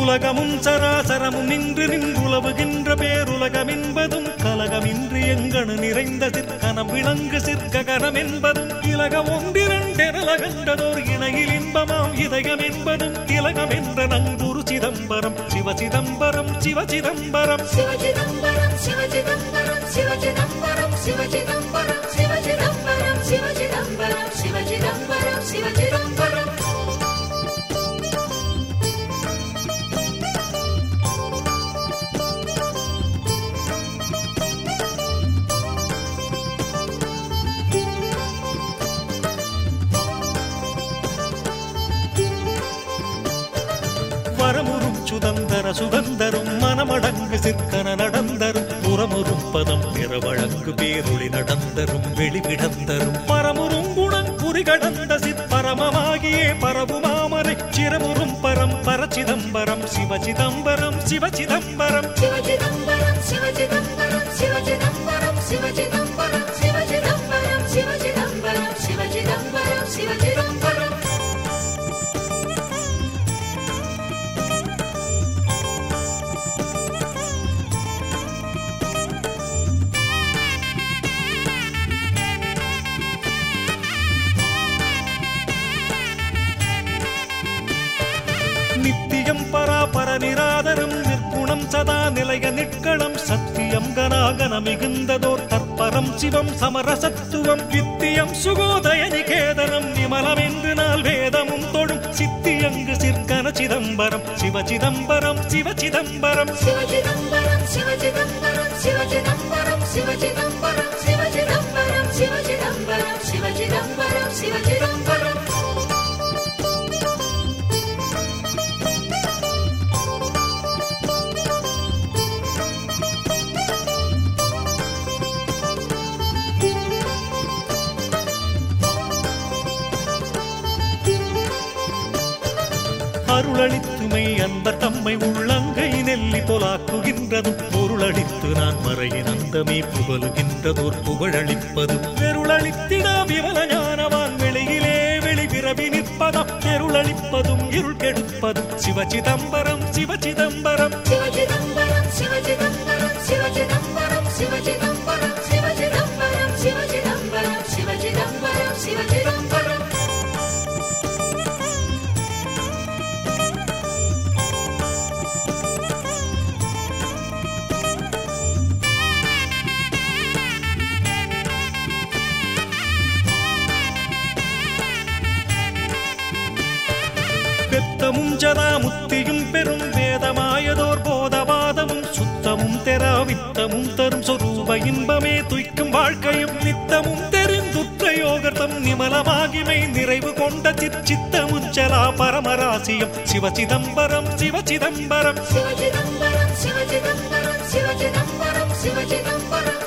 உலகமும் சராசரமும் நின்று நின்றுலவுகின்ற பேருலகம் என்பதும் கலகமின்றி எங்கனு நிறைந்த சிற்கனம் விளங்கு சிற்ககனம் என்பதும் இலகம் ஒன்றிரண்டெனலகண்டதோர் இணையில் இன்பமாம் இதயம் என்பதும் இலகம் என்ற நங்குரு சிதம்பரம் சிவ சிதம்பரம் சிவ சிதம்பரம். சிவ சிதம்பரம் சிவ சிதம்பரம் சிவ சிதம்பரம் சிவ சிதம்பரம் சிவ சிதம்பரம். சுதந்தர சுதந்தரும் மனமடங்கு சிற்கன நடந்தரும் புறமுறும் பதம் பிற வழங்கு பேரொளி நடந்தரும் வெளிவிடந்தரும் பரமுறும் குணம் குறி கடந்த சிற்பரமமாகியே பரவுமாமரை சிறமுறும் பரம் பரச்சிதம்பரம் சிவ சிதம்பரம் சிவ நித்தியம் நிராதரம் நிற்குணம் சதா நிலைய நிற்களம் சத்தியம் கனாகன மிகுந்ததோர் தற்பரம் சிவம் சமரசத்துவம் வித்தியம் சுகோதய நிகேதனம் நிமலம் என்று நாள் வேதமும் தொழும் சித்தியங்கு சிற்கன சிதம்பரம் சிவ சிதம்பரம் சிவ சிதம்பரம் சிவ சிதம்பரம் சிவ சிதம்பரம் சிவ சிதம்பரம் சிவ சிதம்பரம். அருளளித்துமை அன்பர் தம்மை உள்ளங்கை நெல்லி போலாக்குகின்றதும் பொருளளித்து நான் மறையின் அந்தமே புகழுகின்றதோர் புகழளிப்பது. பெருளளித்திடா விமல ஞானவான் வெளியிலே வெளிபிறவி நிற்பதம். பெருளளிப்பதும் இருள் கெடுப்பதும் சிவசிதம்பரம் சிவசிதம்பரம் சிவசிதம்பரம் சிவசிதம்பரம் சுத்தமும் ஜதா முத்தியும் பெரும் வேதமாயதோர் போதபாதமும் சுத்தமும் தெரா வித்தமும் தரும் சொரூப இன்பமே துய்க்கும் வாழ்க்கையும் நித்தமும் தெரிந்துற்ற யோகர்த்தம் நிமலமாகிமை நிறைவு கொண்ட சிற்சித்தமுஞ்சலா பரமராசியம் சிவ சிதம்பரம் சிவ சிதம்பரம் சிவ சிதம்பரம் சிவ சிதம்பரம் சிவ சிதம்பரம் சிவ சிதம்பரம்